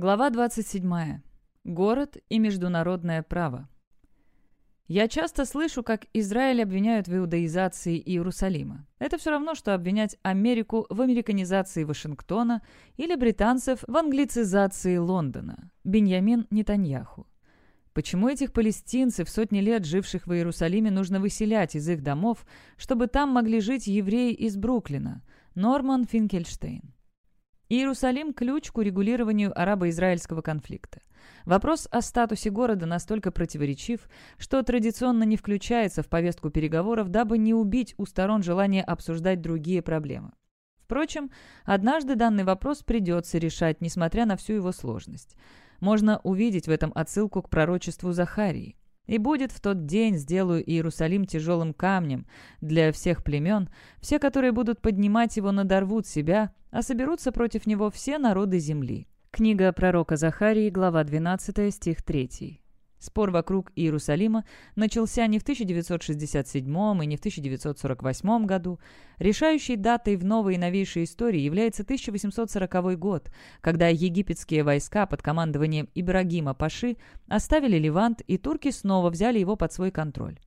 Глава 27. Город и международное право. Я часто слышу, как Израиль обвиняют в иудаизации Иерусалима. Это все равно, что обвинять Америку в американизации Вашингтона или британцев в англицизации Лондона. Беньямин Нетаньяху. Почему этих палестинцев, сотни лет живших в Иерусалиме, нужно выселять из их домов, чтобы там могли жить евреи из Бруклина? Норман Финкельштейн. Иерусалим – ключ к урегулированию арабо-израильского конфликта. Вопрос о статусе города настолько противоречив, что традиционно не включается в повестку переговоров, дабы не убить у сторон желание обсуждать другие проблемы. Впрочем, однажды данный вопрос придется решать, несмотря на всю его сложность. Можно увидеть в этом отсылку к пророчеству Захарии. И будет в тот день сделаю Иерусалим тяжелым камнем для всех племен, все, которые будут поднимать его, надорвут себя, а соберутся против него все народы земли». Книга пророка Захарии, глава 12, стих 3. Спор вокруг Иерусалима начался не в 1967 и не в 1948 году. Решающей датой в новой и новейшей истории является 1840 год, когда египетские войска под командованием Ибрагима Паши оставили Ливант, и турки снова взяли его под свой контроль.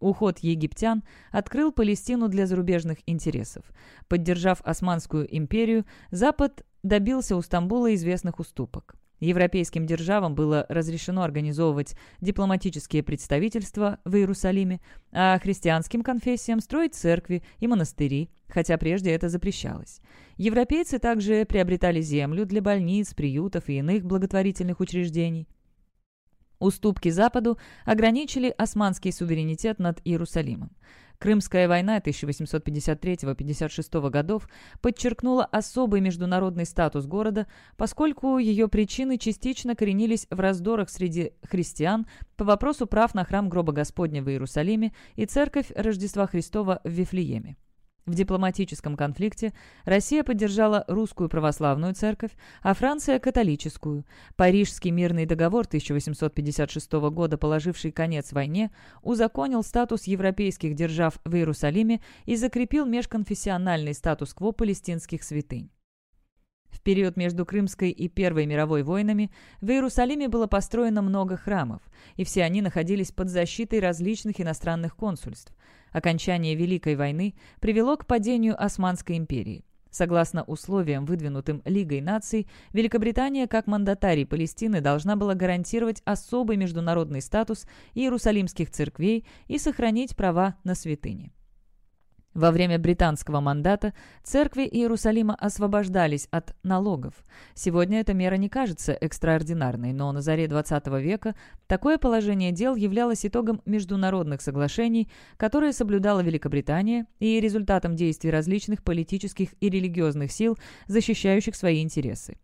Уход египтян открыл Палестину для зарубежных интересов. Поддержав Османскую империю, Запад добился у Стамбула известных уступок. Европейским державам было разрешено организовывать дипломатические представительства в Иерусалиме, а христианским конфессиям строить церкви и монастыри, хотя прежде это запрещалось. Европейцы также приобретали землю для больниц, приютов и иных благотворительных учреждений. Уступки Западу ограничили османский суверенитет над Иерусалимом. Крымская война 1853-56 годов подчеркнула особый международный статус города, поскольку ее причины частично коренились в раздорах среди христиан по вопросу прав на храм гроба Господня в Иерусалиме и церковь Рождества Христова в Вифлееме. В дипломатическом конфликте Россия поддержала русскую православную церковь, а Франция – католическую. Парижский мирный договор 1856 года, положивший конец войне, узаконил статус европейских держав в Иерусалиме и закрепил межконфессиональный статус-кво палестинских святынь. В период между Крымской и Первой мировой войнами в Иерусалиме было построено много храмов, и все они находились под защитой различных иностранных консульств. Окончание Великой войны привело к падению Османской империи. Согласно условиям, выдвинутым Лигой наций, Великобритания как мандатарий Палестины должна была гарантировать особый международный статус иерусалимских церквей и сохранить права на святыни. Во время британского мандата церкви Иерусалима освобождались от налогов. Сегодня эта мера не кажется экстраординарной, но на заре XX века такое положение дел являлось итогом международных соглашений, которые соблюдала Великобритания, и результатом действий различных политических и религиозных сил, защищающих свои интересы.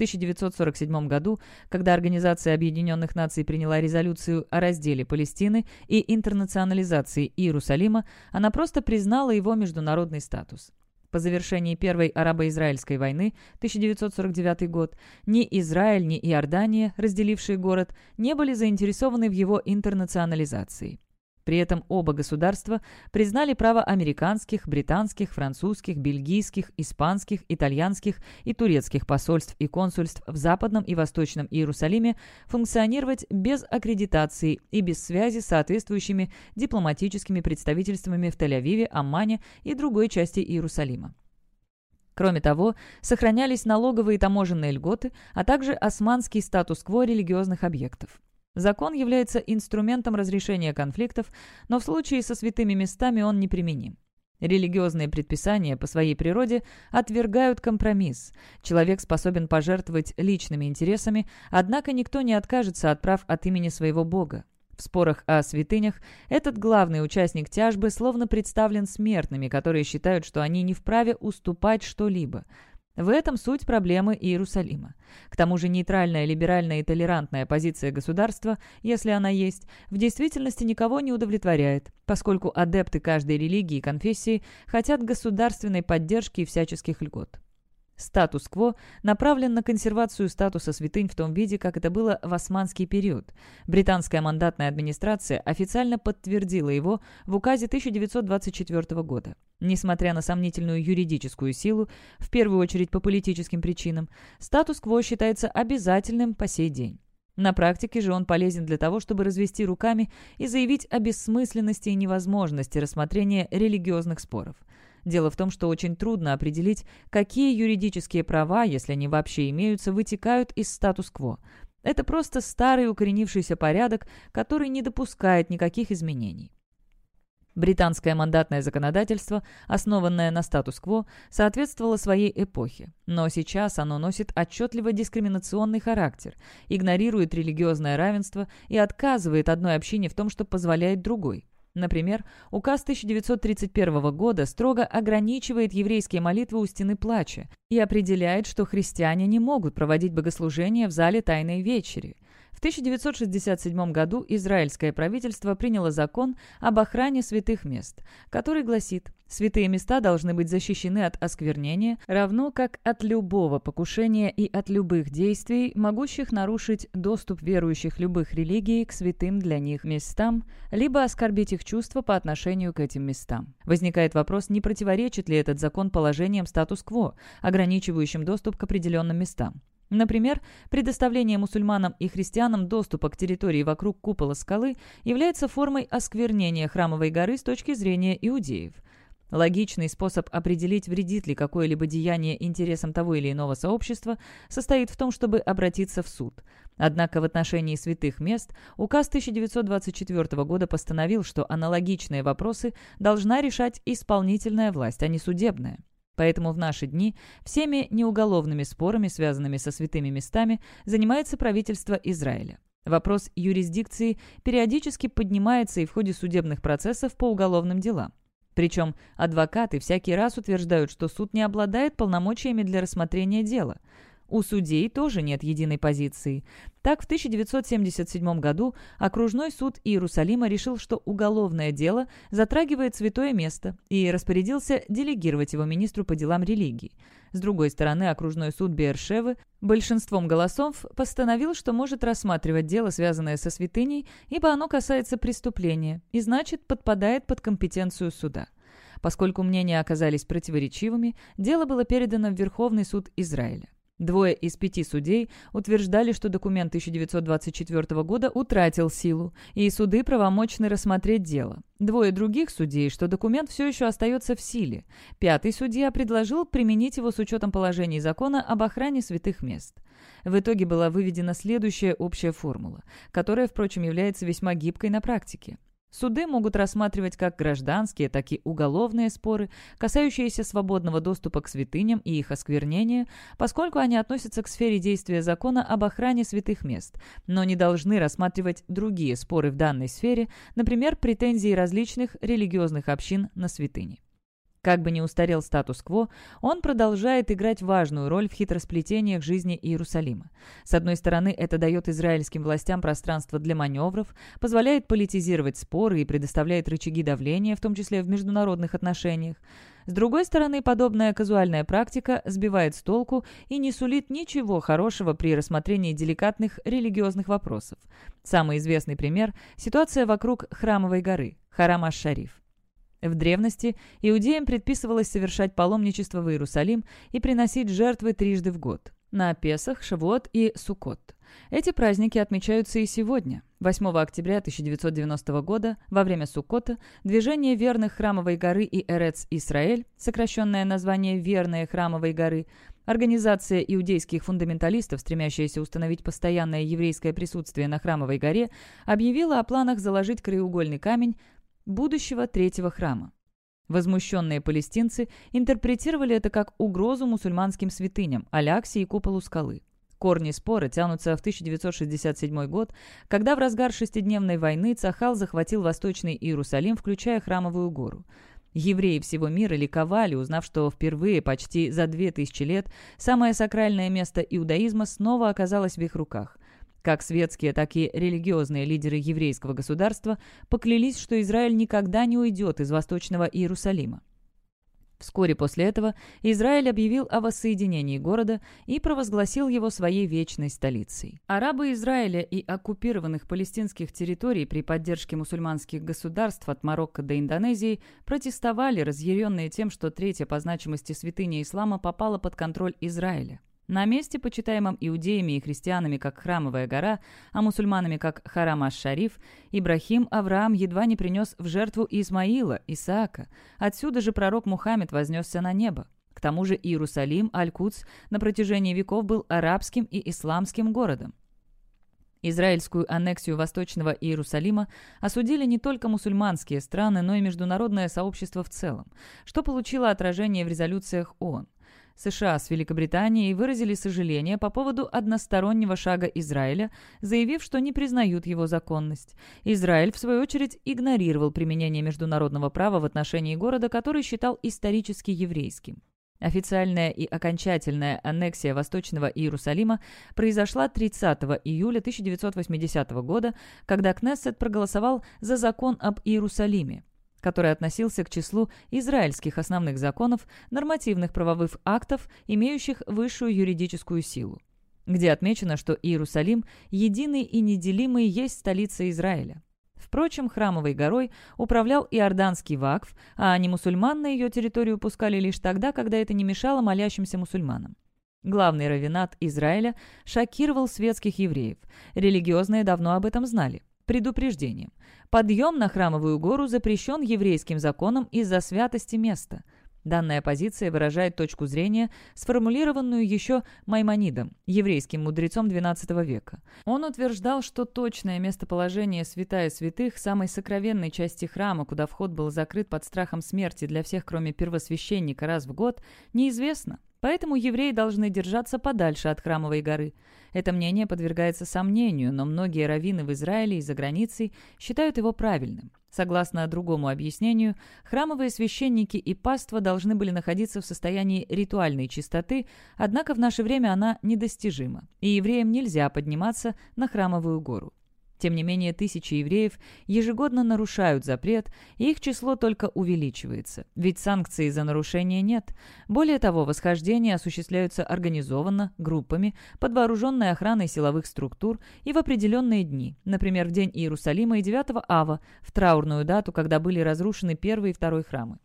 В 1947 году, когда Организация Объединенных Наций приняла резолюцию о разделе Палестины и интернационализации Иерусалима, она просто признала его международный статус. По завершении Первой арабо-израильской войны, 1949 год, ни Израиль, ни Иордания, разделившие город, не были заинтересованы в его интернационализации. При этом оба государства признали право американских, британских, французских, бельгийских, испанских, итальянских и турецких посольств и консульств в Западном и Восточном Иерусалиме функционировать без аккредитации и без связи с соответствующими дипломатическими представительствами в Тель-Авиве, Аммане и другой части Иерусалима. Кроме того, сохранялись налоговые и таможенные льготы, а также османский статус-кво религиозных объектов. Закон является инструментом разрешения конфликтов, но в случае со святыми местами он неприменим. Религиозные предписания по своей природе отвергают компромисс. Человек способен пожертвовать личными интересами, однако никто не откажется от прав от имени своего Бога. В спорах о святынях этот главный участник тяжбы словно представлен смертными, которые считают, что они не вправе уступать что-либо – в этом суть проблемы Иерусалима. К тому же нейтральная, либеральная и толерантная позиция государства, если она есть, в действительности никого не удовлетворяет, поскольку адепты каждой религии и конфессии хотят государственной поддержки и всяческих льгот. Статус-кво направлен на консервацию статуса святынь в том виде, как это было в османский период. Британская мандатная администрация официально подтвердила его в указе 1924 года. Несмотря на сомнительную юридическую силу, в первую очередь по политическим причинам, статус-кво считается обязательным по сей день. На практике же он полезен для того, чтобы развести руками и заявить о бессмысленности и невозможности рассмотрения религиозных споров – Дело в том, что очень трудно определить, какие юридические права, если они вообще имеются, вытекают из статус-кво. Это просто старый укоренившийся порядок, который не допускает никаких изменений. Британское мандатное законодательство, основанное на статус-кво, соответствовало своей эпохе, но сейчас оно носит отчетливо дискриминационный характер, игнорирует религиозное равенство и отказывает одной общине в том, что позволяет другой. Например, указ 1931 года строго ограничивает еврейские молитвы у стены плача и определяет, что христиане не могут проводить богослужения в зале Тайной вечери. В 1967 году израильское правительство приняло закон об охране святых мест, который гласит «Святые места должны быть защищены от осквернения, равно как от любого покушения и от любых действий, могущих нарушить доступ верующих любых религий к святым для них местам, либо оскорбить их чувства по отношению к этим местам». Возникает вопрос, не противоречит ли этот закон положениям статус-кво, ограничивающим доступ к определенным местам. Например, предоставление мусульманам и христианам доступа к территории вокруг купола скалы является формой осквернения храмовой горы с точки зрения иудеев. Логичный способ определить, вредит ли какое-либо деяние интересам того или иного сообщества, состоит в том, чтобы обратиться в суд. Однако в отношении святых мест указ 1924 года постановил, что аналогичные вопросы должна решать исполнительная власть, а не судебная. Поэтому в наши дни всеми неуголовными спорами, связанными со святыми местами, занимается правительство Израиля. Вопрос юрисдикции периодически поднимается и в ходе судебных процессов по уголовным делам. Причем адвокаты всякий раз утверждают, что суд не обладает полномочиями для рассмотрения дела – у судей тоже нет единой позиции. Так, в 1977 году окружной суд Иерусалима решил, что уголовное дело затрагивает святое место и распорядился делегировать его министру по делам религии. С другой стороны, окружной суд Бершевы большинством голосов постановил, что может рассматривать дело, связанное со святыней, ибо оно касается преступления и, значит, подпадает под компетенцию суда. Поскольку мнения оказались противоречивыми, дело было передано в Верховный суд Израиля. Двое из пяти судей утверждали, что документ 1924 года утратил силу, и суды правомочны рассмотреть дело. Двое других судей, что документ все еще остается в силе. Пятый судья предложил применить его с учетом положений закона об охране святых мест. В итоге была выведена следующая общая формула, которая, впрочем, является весьма гибкой на практике. Суды могут рассматривать как гражданские, так и уголовные споры, касающиеся свободного доступа к святыням и их осквернения, поскольку они относятся к сфере действия закона об охране святых мест, но не должны рассматривать другие споры в данной сфере, например, претензии различных религиозных общин на святыни. Как бы ни устарел статус-кво, он продолжает играть важную роль в хитросплетениях жизни Иерусалима. С одной стороны, это дает израильским властям пространство для маневров, позволяет политизировать споры и предоставляет рычаги давления, в том числе в международных отношениях. С другой стороны, подобная казуальная практика сбивает с толку и не сулит ничего хорошего при рассмотрении деликатных религиозных вопросов. Самый известный пример – ситуация вокруг Храмовой горы, Харам аш-Шариф. В древности иудеям предписывалось совершать паломничество в Иерусалим и приносить жертвы трижды в год – на Песах, Шавуот и Суккот. Эти праздники отмечаются и сегодня. 8 октября 1990 года, во время Суккота, движение верных Храмовой горы и Эрец Исраэль, сокращенное название «Верные Храмовой горы», Организация иудейских фундаменталистов, стремящаяся установить постоянное еврейское присутствие на Храмовой горе, объявила о планах заложить краеугольный камень будущего третьего храма. Возмущенные палестинцы интерпретировали это как угрозу мусульманским святыням, Аляксе и куполу скалы. Корни спора тянутся в 1967 год, когда в разгар шестидневной войны Цахал захватил Восточный Иерусалим, включая Храмовую гору. Евреи всего мира ликовали, узнав, что впервые почти за две тысячи лет самое сакральное место иудаизма снова оказалось в их руках. Как светские, так и религиозные лидеры еврейского государства поклялись, что Израиль никогда не уйдет из Восточного Иерусалима. Вскоре после этого Израиль объявил о воссоединении города и провозгласил его своей вечной столицей. Арабы Израиля и оккупированных палестинских территорий при поддержке мусульманских государств от Марокко до Индонезии протестовали, разъяренные тем, что третья по значимости святыня ислама попала под контроль Израиля. На месте, почитаемом иудеями и христианами как Храмовая гора, а мусульманами как Харам аш-Шариф, Ибрахим Авраам едва не принес в жертву Исмаила, Исаака. Отсюда же пророк Мухаммед вознесся на небо. К тому же Иерусалим, Аль-Кудс, на протяжении веков был арабским и исламским городом. Израильскую аннексию Восточного Иерусалима осудили не только мусульманские страны, но и международное сообщество в целом, что получило отражение в резолюциях ООН. США с Великобританией выразили сожаление по поводу одностороннего шага Израиля, заявив, что не признают его законность. Израиль, в свою очередь, игнорировал применение международного права в отношении города, который считал исторически еврейским. Официальная и окончательная аннексия Восточного Иерусалима произошла 30 июля 1980 года, когда Кнессет проголосовал за закон об Иерусалиме который относился к числу израильских основных законов, нормативных правовых актов, имеющих высшую юридическую силу, где отмечено, что Иерусалим единый и неделимый есть столица Израиля. Впрочем, храмовой горой управлял иорданский вакф, а не мусульман на ее территорию пускали лишь тогда, когда это не мешало молящимся мусульманам. Главный равенат Израиля шокировал светских евреев. Религиозные давно об этом знали. Предупреждением. Подъем на Храмовую гору запрещен еврейским законом из-за святости места. Данная позиция выражает точку зрения, сформулированную еще Маймонидом, еврейским мудрецом XII века. Он утверждал, что точное местоположение святая святых, самой сокровенной части храма, куда вход был закрыт под страхом смерти для всех, кроме первосвященника раз в год, неизвестно. Поэтому евреи должны держаться подальше от Храмовой горы. Это мнение подвергается сомнению, но многие раввины в Израиле и за границей считают его правильным. Согласно другому объяснению, храмовые священники и паства должны были находиться в состоянии ритуальной чистоты, однако в наше время она недостижима, и евреям нельзя подниматься на храмовую гору. Тем не менее, тысячи евреев ежегодно нарушают запрет, и их число только увеличивается, ведь санкций за нарушение нет. Более того, восхождения осуществляются организованно, группами, под вооруженной охраной силовых структур и в определенные дни, например, в день Иерусалима и 9 Ава, в траурную дату, когда были разрушены первый и второй храмы.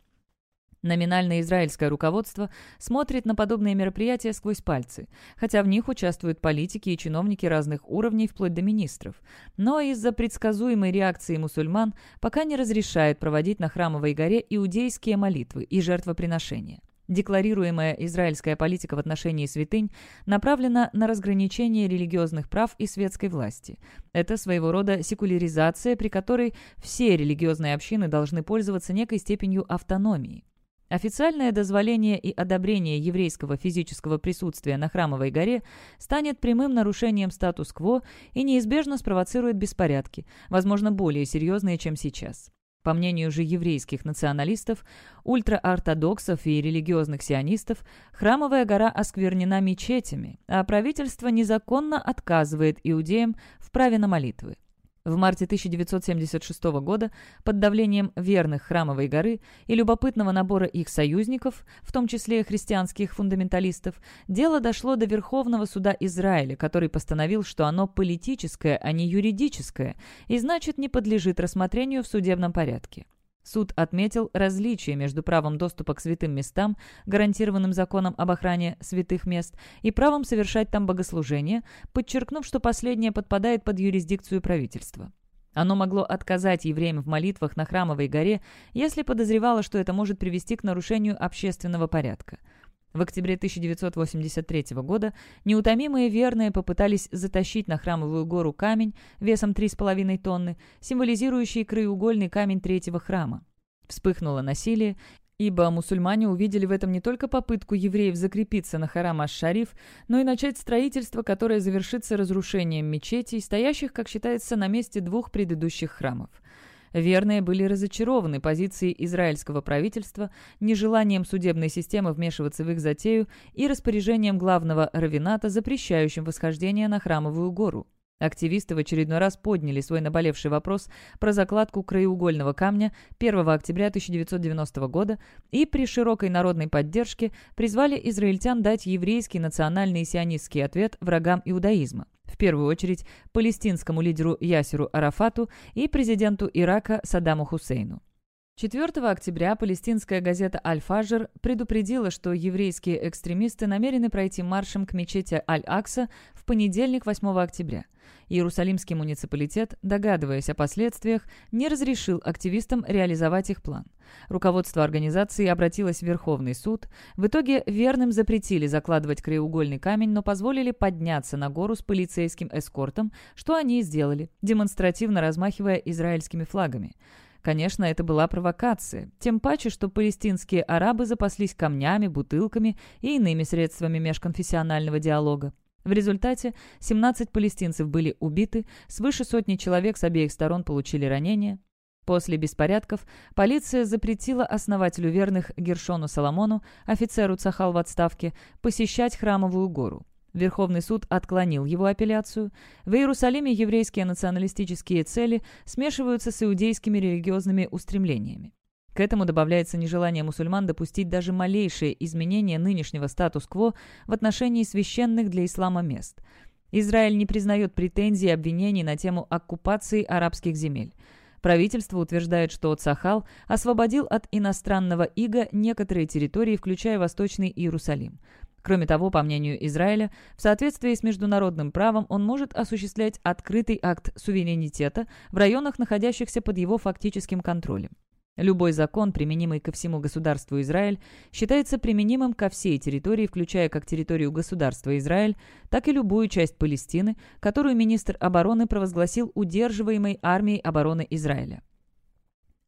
Номинальное израильское руководство смотрит на подобные мероприятия сквозь пальцы, хотя в них участвуют политики и чиновники разных уровней, вплоть до министров. Но из-за предсказуемой реакции мусульман пока не разрешает проводить на Храмовой горе иудейские молитвы и жертвоприношения. Декларируемая израильская политика в отношении святынь направлена на разграничение религиозных прав и светской власти. Это своего рода секуляризация, при которой все религиозные общины должны пользоваться некой степенью автономии. Официальное дозволение и одобрение еврейского физического присутствия на Храмовой горе станет прямым нарушением статус-кво и неизбежно спровоцирует беспорядки, возможно, более серьезные, чем сейчас. По мнению же еврейских националистов, ультраортодоксов и религиозных сионистов, Храмовая гора осквернена мечетями, а правительство незаконно отказывает иудеям в праве на молитвы. В марте 1976 года под давлением верных Храмовой горы и любопытного набора их союзников, в том числе христианских фундаменталистов, дело дошло до Верховного суда Израиля, который постановил, что оно политическое, а не юридическое, и значит не подлежит рассмотрению в судебном порядке. Суд отметил различие между правом доступа к святым местам, гарантированным законом об охране святых мест, и правом совершать там богослужение, подчеркнув, что последнее подпадает под юрисдикцию правительства. Оно могло отказать евреям в молитвах на Храмовой горе, если подозревало, что это может привести к нарушению общественного порядка. В октябре 1983 года неутомимые верные попытались затащить на храмовую гору камень весом 3,5 тонны, символизирующий краеугольный камень третьего храма. Вспыхнуло насилие, ибо мусульмане увидели в этом не только попытку евреев закрепиться на харам аш-Шариф, но и начать строительство, которое завершится разрушением мечетей, стоящих, как считается, на месте двух предыдущих храмов – Верные были разочарованы позицией израильского правительства, нежеланием судебной системы вмешиваться в их затею и распоряжением главного равината, запрещающим восхождение на Храмовую гору. Активисты в очередной раз подняли свой наболевший вопрос про закладку краеугольного камня 1 октября 1990 года и при широкой народной поддержке призвали израильтян дать еврейский национальный и сионистский ответ врагам иудаизма, в первую очередь палестинскому лидеру Ясеру Арафату и президенту Ирака Саддаму Хусейну. 4 октября палестинская газета «Аль-Фаджр» предупредила, что еврейские экстремисты намерены пройти маршем к мечети Аль-Акса в понедельник, 8 октября. Иерусалимский муниципалитет, догадываясь о последствиях, не разрешил активистам реализовать их план. Руководство организации обратилось в Верховный суд. В итоге верным запретили закладывать краеугольный камень, но позволили подняться на гору с полицейским эскортом, что они и сделали, демонстративно размахивая израильскими флагами. Конечно, это была провокация, тем паче, что палестинские арабы запаслись камнями, бутылками и иными средствами межконфессионального диалога. В результате 17 палестинцев были убиты, свыше сотни человек с обеих сторон получили ранения. После беспорядков полиция запретила основателю верных Гершону Соломону, офицеру Цахал в отставке, посещать Храмовую гору. Верховный суд отклонил его апелляцию. В Иерусалиме еврейские националистические цели смешиваются с иудейскими религиозными устремлениями. К этому добавляется нежелание мусульман допустить даже малейшие изменения нынешнего статус-кво в отношении священных для ислама мест. Израиль не признает претензий и обвинений на тему оккупации арабских земель. Правительство утверждает, что Цахал освободил от иностранного ига некоторые территории, включая Восточный Иерусалим. Кроме того, по мнению Израиля, в соответствии с международным правом он может осуществлять открытый акт суверенитета в районах, находящихся под его фактическим контролем. Любой закон, применимый ко всему государству Израиль, считается применимым ко всей территории, включая как территорию государства Израиль, так и любую часть Палестины, которую министр обороны провозгласил удерживаемой армией обороны Израиля.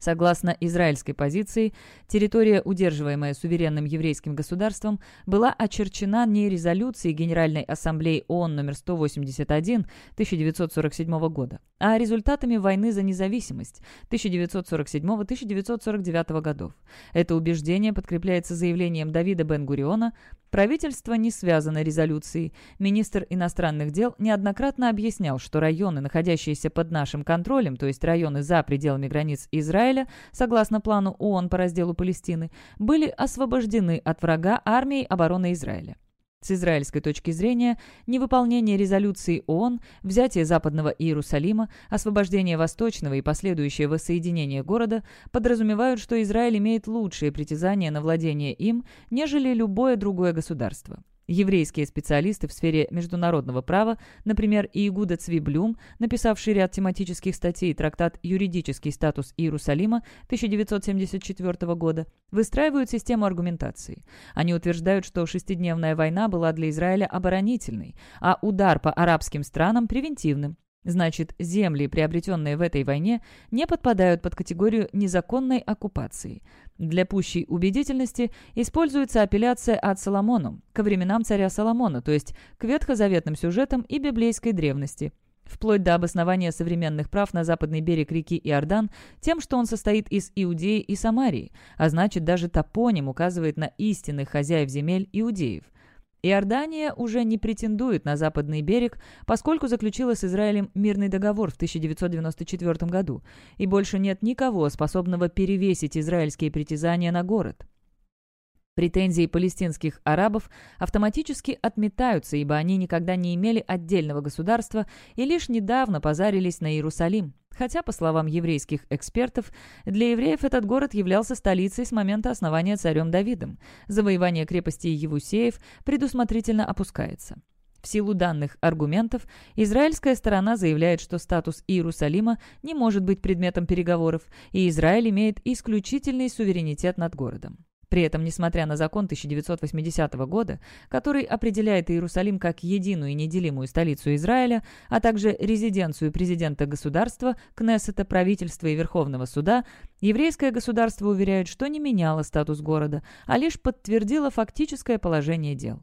Согласно израильской позиции, территория, удерживаемая суверенным еврейским государством, была очерчена не резолюцией Генеральной Ассамблеи ООН номер 181 1947 года, а результатами войны за независимость 1947-1949 годов. Это убеждение подкрепляется заявлением Давида Бен-Гуриона Правительство не связано резолюцией. Министр иностранных дел неоднократно объяснял, что районы, находящиеся под нашим контролем, то есть районы за пределами границ Израиля, согласно плану ООН по разделу Палестины, были освобождены от врага армией обороны Израиля. С израильской точки зрения, невыполнение резолюции ООН, взятие Западного Иерусалима, освобождение Восточного и последующее воссоединение города подразумевают, что Израиль имеет лучшие притязания на владение им, нежели любое другое государство. Еврейские специалисты в сфере международного права, например, Иегуда Цвиблюм, написавший ряд тематических статей трактат «Юридический статус Иерусалима» 1974 года, выстраивают систему аргументации. Они утверждают, что шестидневная война была для Израиля оборонительной, а удар по арабским странам – превентивным. Значит, земли, приобретенные в этой войне, не подпадают под категорию незаконной оккупации. Для пущей убедительности используется апелляция от Соломону, ко временам царя Соломона, то есть к ветхозаветным сюжетам и библейской древности, вплоть до обоснования современных прав на западный берег реки Иордан тем, что он состоит из Иудеи и Самарии, а значит даже топоним указывает на истинных хозяев земель иудеев – Иордания уже не претендует на западный берег, поскольку заключила с Израилем мирный договор в 1994 году, и больше нет никого, способного перевесить израильские притязания на город. Претензии палестинских арабов автоматически отметаются, ибо они никогда не имели отдельного государства и лишь недавно позарились на Иерусалим. Хотя, по словам еврейских экспертов, для евреев этот город являлся столицей с момента основания царем Давидом. Завоевание крепости Евусеев предусмотрительно опускается. В силу данных аргументов, израильская сторона заявляет, что статус Иерусалима не может быть предметом переговоров, и Израиль имеет исключительный суверенитет над городом. При этом, несмотря на закон 1980 года, который определяет Иерусалим как единую и неделимую столицу Израиля, а также резиденцию президента государства, Кнессета, правительства и Верховного суда, еврейское государство уверяет, что не меняло статус города, а лишь подтвердило фактическое положение дел.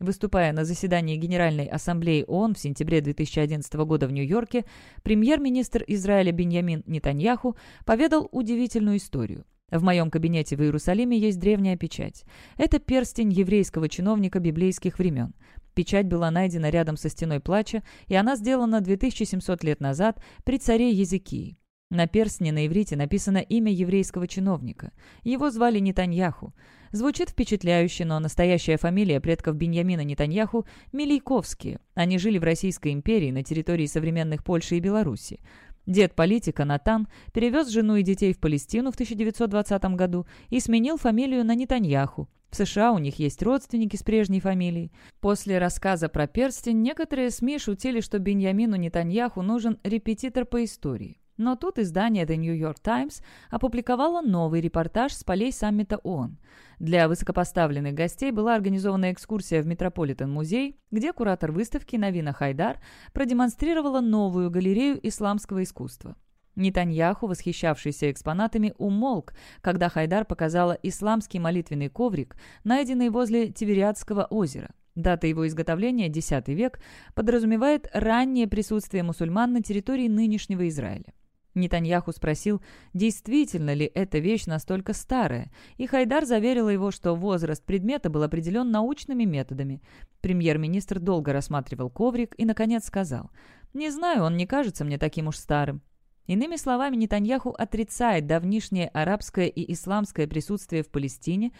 Выступая на заседании Генеральной Ассамблеи ООН в сентябре 2011 года в Нью-Йорке, премьер-министр Израиля Беньямин Нетаньяху поведал удивительную историю. В моем кабинете в Иерусалиме есть древняя печать. Это перстень еврейского чиновника библейских времен. Печать была найдена рядом со стеной плача, и она сделана 2700 лет назад при царе Езекии. На перстне на иврите написано имя еврейского чиновника. Его звали Нетаньяху. Звучит впечатляюще, но настоящая фамилия предков Беньямина Нетаньяху – Милейковские. Они жили в Российской империи на территории современных Польши и Беларуси. Дед политика Натан перевез жену и детей в Палестину в 1920 году и сменил фамилию на Нетаньяху. В США у них есть родственники с прежней фамилией. После рассказа про перстень некоторые СМИ шутили, что Беньямину Нетаньяху нужен репетитор по истории. Но тут издание The New York Times опубликовало новый репортаж с полей саммита ООН. Для высокопоставленных гостей была организована экскурсия в Метрополитен-музей, где куратор выставки Навина Хайдар продемонстрировала новую галерею исламского искусства. Нетаньяху, восхищавшийся экспонатами, умолк, когда Хайдар показала исламский молитвенный коврик, найденный возле Тивериадского озера. Дата его изготовления, X век, подразумевает раннее присутствие мусульман на территории нынешнего Израиля. Нетаньяху спросил, действительно ли эта вещь настолько старая, и Хайдар заверила его, что возраст предмета был определен научными методами. Премьер-министр долго рассматривал коврик и, наконец, сказал, «Не знаю, он не кажется мне таким уж старым». Иными словами, Нетаньяху отрицает давнишнее арабское и исламское присутствие в Палестине,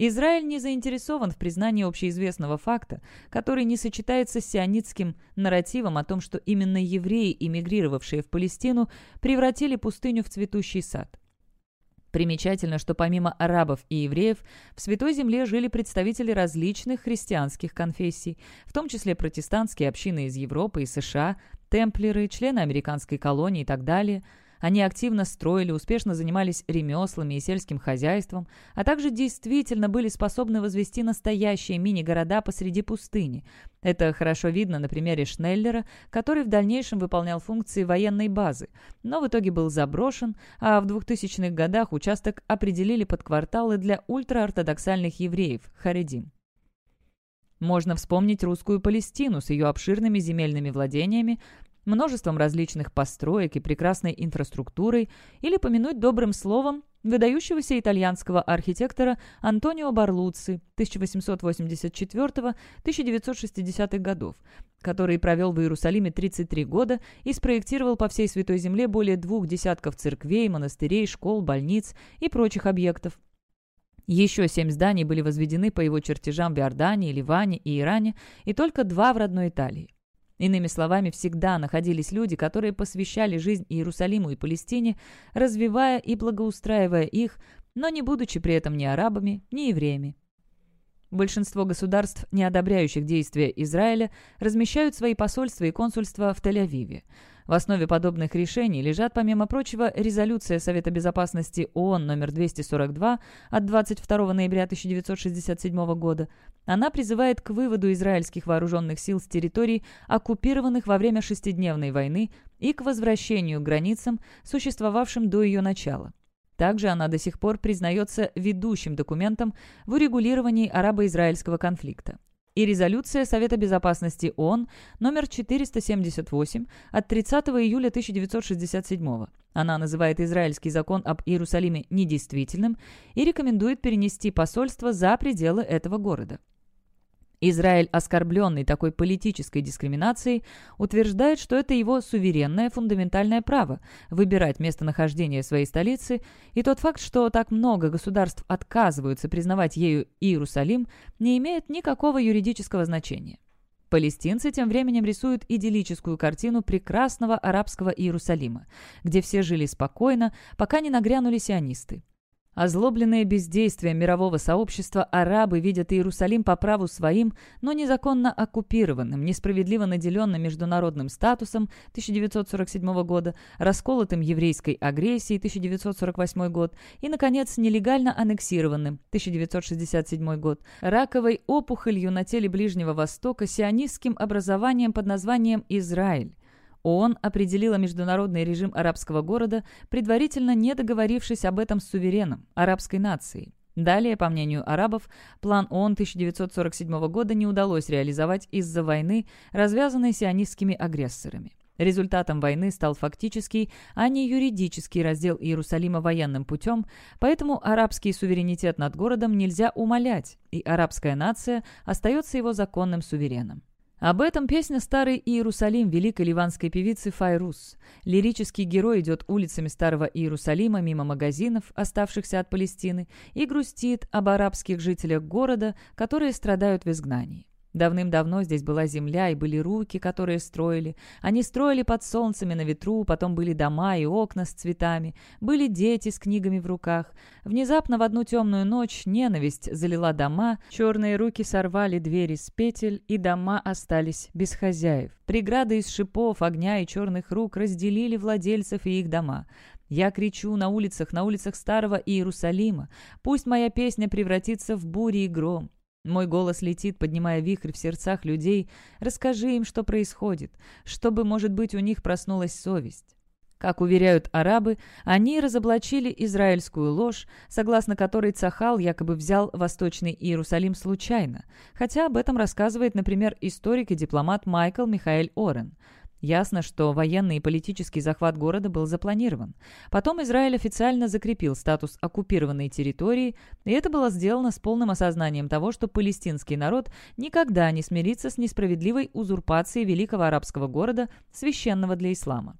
Израиль не заинтересован в признании общеизвестного факта, который не сочетается с сионистским нарративом о том, что именно евреи, эмигрировавшие в Палестину, превратили пустыню в цветущий сад. Примечательно, что помимо арабов и евреев, в Святой Земле жили представители различных христианских конфессий, в том числе протестантские общины из Европы и США, темплеры, члены американской колонии и так далее – они активно строили, успешно занимались ремеслами и сельским хозяйством, а также действительно были способны возвести настоящие мини-города посреди пустыни. Это хорошо видно на примере Шнеллера, который в дальнейшем выполнял функции военной базы, но в итоге был заброшен, а в 2000-х годах участок определили под кварталы для ультраортодоксальных евреев – Харидим. Можно вспомнить русскую Палестину с ее обширными земельными владениями, множеством различных построек и прекрасной инфраструктурой, или помянуть добрым словом выдающегося итальянского архитектора Антонио Барлуцци 1884-1960-х годов, который провел в Иерусалиме 33 года и спроектировал по всей Святой Земле более двух десятков церквей, монастырей, школ, больниц и прочих объектов. Еще семь зданий были возведены по его чертежам в Иордании, Ливане и Иране, и только два в родной Италии. Иными словами, всегда находились люди, которые посвящали жизнь Иерусалиму и Палестине, развивая и благоустраивая их, но не будучи при этом ни арабами, ни евреями. Большинство государств, не одобряющих действия Израиля, размещают свои посольства и консульства в Тель-Авиве. В основе подобных решений лежат, помимо прочего, резолюция Совета Безопасности ООН номер 242 от 22 ноября 1967 года. Она призывает к выводу израильских вооруженных сил с территорий, оккупированных во время шестидневной войны, и к возвращению к границам, существовавшим до ее начала. Также она до сих пор признается ведущим документом в урегулировании арабо-израильского конфликта и резолюция Совета Безопасности ООН номер 478 от 30 июля 1967 Она называет израильский закон об Иерусалиме недействительным и рекомендует перенести посольство за пределы этого города. Израиль, оскорбленный такой политической дискриминацией, утверждает, что это его суверенное фундаментальное право выбирать местонахождение своей столицы, и тот факт, что так много государств отказываются признавать ею Иерусалим, не имеет никакого юридического значения. Палестинцы тем временем рисуют идиллическую картину прекрасного арабского Иерусалима, где все жили спокойно, пока не нагрянули сионисты. Озлобленные бездействием мирового сообщества, арабы видят Иерусалим по праву своим, но незаконно оккупированным, несправедливо наделенным международным статусом 1947 года, расколотым еврейской агрессией 1948 год и, наконец, нелегально аннексированным 1967 год, раковой опухолью на теле Ближнего Востока сионистским образованием под названием Израиль. ООН определила международный режим арабского города, предварительно не договорившись об этом с сувереном, арабской нацией. Далее, по мнению арабов, план ООН 1947 года не удалось реализовать из-за войны, развязанной сионистскими агрессорами. Результатом войны стал фактический, а не юридический раздел Иерусалима военным путем, поэтому арабский суверенитет над городом нельзя умалять, и арабская нация остается его законным сувереном. Об этом песня «Старый Иерусалим» великой ливанской певицы Файрус. Лирический герой идет улицами Старого Иерусалима мимо магазинов, оставшихся от Палестины, и грустит об арабских жителях города, которые страдают в изгнании. Давным-давно здесь была земля и были руки, которые строили. Они строили под солнцами на ветру, потом были дома и окна с цветами, были дети с книгами в руках. Внезапно в одну темную ночь ненависть залила дома, черные руки сорвали двери с петель, и дома остались без хозяев. Преграды из шипов, огня и черных рук разделили владельцев и их дома. Я кричу на улицах, на улицах Старого Иерусалима. Пусть моя песня превратится в бури и гром. Мой голос летит, поднимая вихрь в сердцах людей. Расскажи им, что происходит, чтобы, может быть, у них проснулась совесть. Как уверяют арабы, они разоблачили израильскую ложь, согласно которой Цахал якобы взял Восточный Иерусалим случайно, хотя об этом рассказывает, например, историк и дипломат Майкл Михаэль Орен – Ясно, что военный и политический захват города был запланирован. Потом Израиль официально закрепил статус оккупированной территории, и это было сделано с полным осознанием того, что палестинский народ никогда не смирится с несправедливой узурпацией великого арабского города, священного для ислама.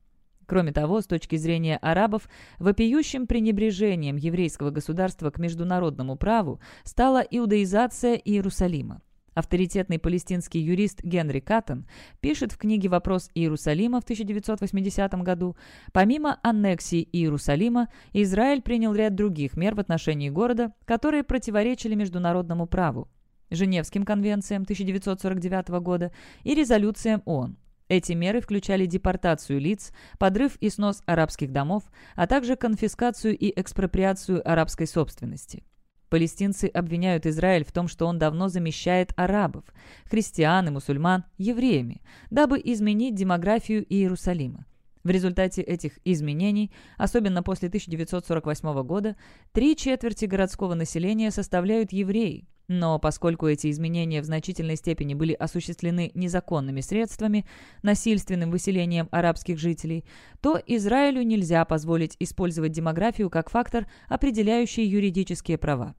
Кроме того, с точки зрения арабов, вопиющим пренебрежением еврейского государства к международному праву стала иудаизация Иерусалима. Авторитетный палестинский юрист Генри Каттон пишет в книге «Вопрос Иерусалима» в 1980 году, помимо аннексии Иерусалима, Израиль принял ряд других мер в отношении города, которые противоречили международному праву, Женевским конвенциям 1949 года и резолюциям ООН. Эти меры включали депортацию лиц, подрыв и снос арабских домов, а также конфискацию и экспроприацию арабской собственности. Палестинцы обвиняют Израиль в том, что он давно замещает арабов, христиан и мусульман евреями, дабы изменить демографию Иерусалима. В результате этих изменений, особенно после 1948 года, три четверти городского населения составляют евреи, но поскольку эти изменения в значительной степени были осуществлены незаконными средствами, насильственным выселением арабских жителей, то Израилю нельзя позволить использовать демографию как фактор, определяющий юридические права.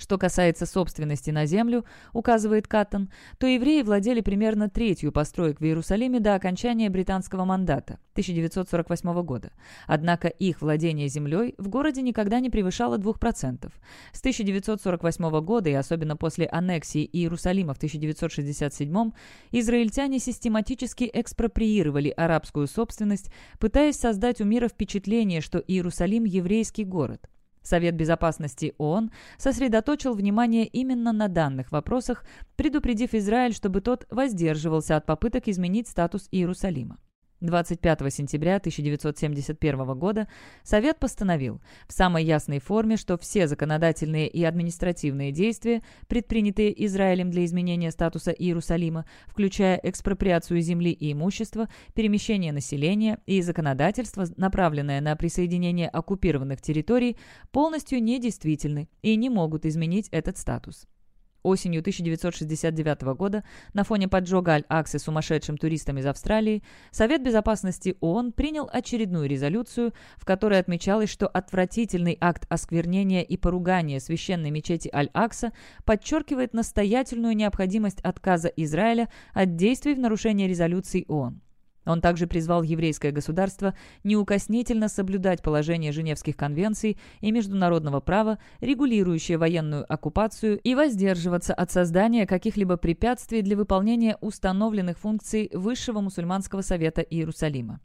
Что касается собственности на землю, указывает Каттон, то евреи владели примерно третью построек в Иерусалиме до окончания британского мандата 1948 года. Однако их владение землей в городе никогда не превышало 2%. С 1948 года и особенно после аннексии Иерусалима в 1967 израильтяне систематически экспроприировали арабскую собственность, пытаясь создать у мира впечатление, что Иерусалим – еврейский город. Совет Безопасности ООН сосредоточил внимание именно на данных вопросах, предупредив Израиль, чтобы тот воздерживался от попыток изменить статус Иерусалима. 25 сентября 1971 года Совет постановил в самой ясной форме, что все законодательные и административные действия, предпринятые Израилем для изменения статуса Иерусалима, включая экспроприацию земли и имущества, перемещение населения и законодательство, направленное на присоединение оккупированных территорий, полностью недействительны и не могут изменить этот статус. Осенью 1969 года на фоне поджога Аль-Аксы сумасшедшим туристам из Австралии Совет Безопасности ООН принял очередную резолюцию, в которой отмечалось, что отвратительный акт осквернения и поругания священной мечети Аль-Акса подчеркивает настоятельную необходимость отказа Израиля от действий в нарушение резолюций ООН. Он также призвал еврейское государство неукоснительно соблюдать положение Женевских конвенций и международного права, регулирующее военную оккупацию, и воздерживаться от создания каких-либо препятствий для выполнения установленных функций Высшего мусульманского совета Иерусалима.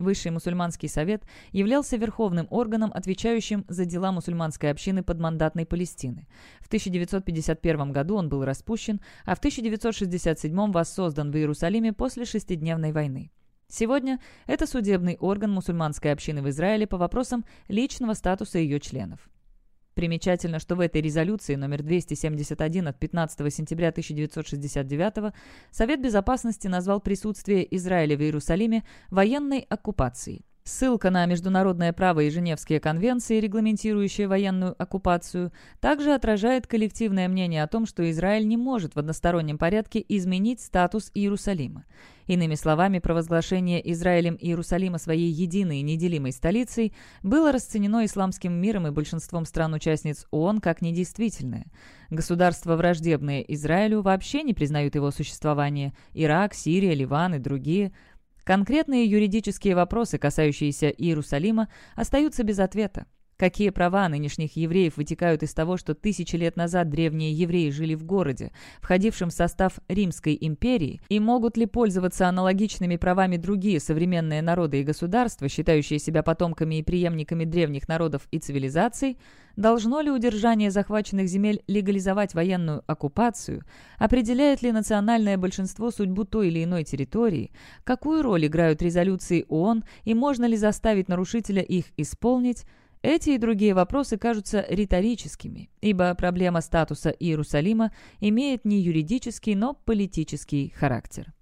Высший мусульманский совет являлся верховным органом, отвечающим за дела мусульманской общины подмандатной Палестины. В 1951 году он был распущен, а в 1967 воссоздан в Иерусалиме после шестидневной войны. Сегодня это судебный орган мусульманской общины в Израиле по вопросам личного статуса ее членов. Примечательно, что в этой резолюции номер 271 от 15 сентября 1969 Совет Безопасности назвал присутствие Израиля в Иерусалиме военной оккупацией. Ссылка на международное право и Женевские конвенции, регламентирующие военную оккупацию, также отражает коллективное мнение о том, что Израиль не может в одностороннем порядке изменить статус Иерусалима. Иными словами, провозглашение Израилем Иерусалима своей единой и неделимой столицей было расценено исламским миром и большинством стран-участниц ООН как недействительное. Государства, враждебные Израилю, вообще не признают его существование – Ирак, Сирия, Ливан и другие – Конкретные юридические вопросы, касающиеся Иерусалима, остаются без ответа. Какие права нынешних евреев вытекают из того, что тысячи лет назад древние евреи жили в городе, входившем в состав Римской империи, и могут ли пользоваться аналогичными правами другие современные народы и государства, считающие себя потомками и преемниками древних народов и цивилизаций, должно ли удержание захваченных земель легализовать военную оккупацию, определяет ли национальное большинство судьбу той или иной территории, какую роль играют резолюции ООН? И можно ли заставить нарушителя их исполнить, эти и другие вопросы кажутся риторическими, ибо проблема статуса Иерусалима имеет не юридический, но политический характер.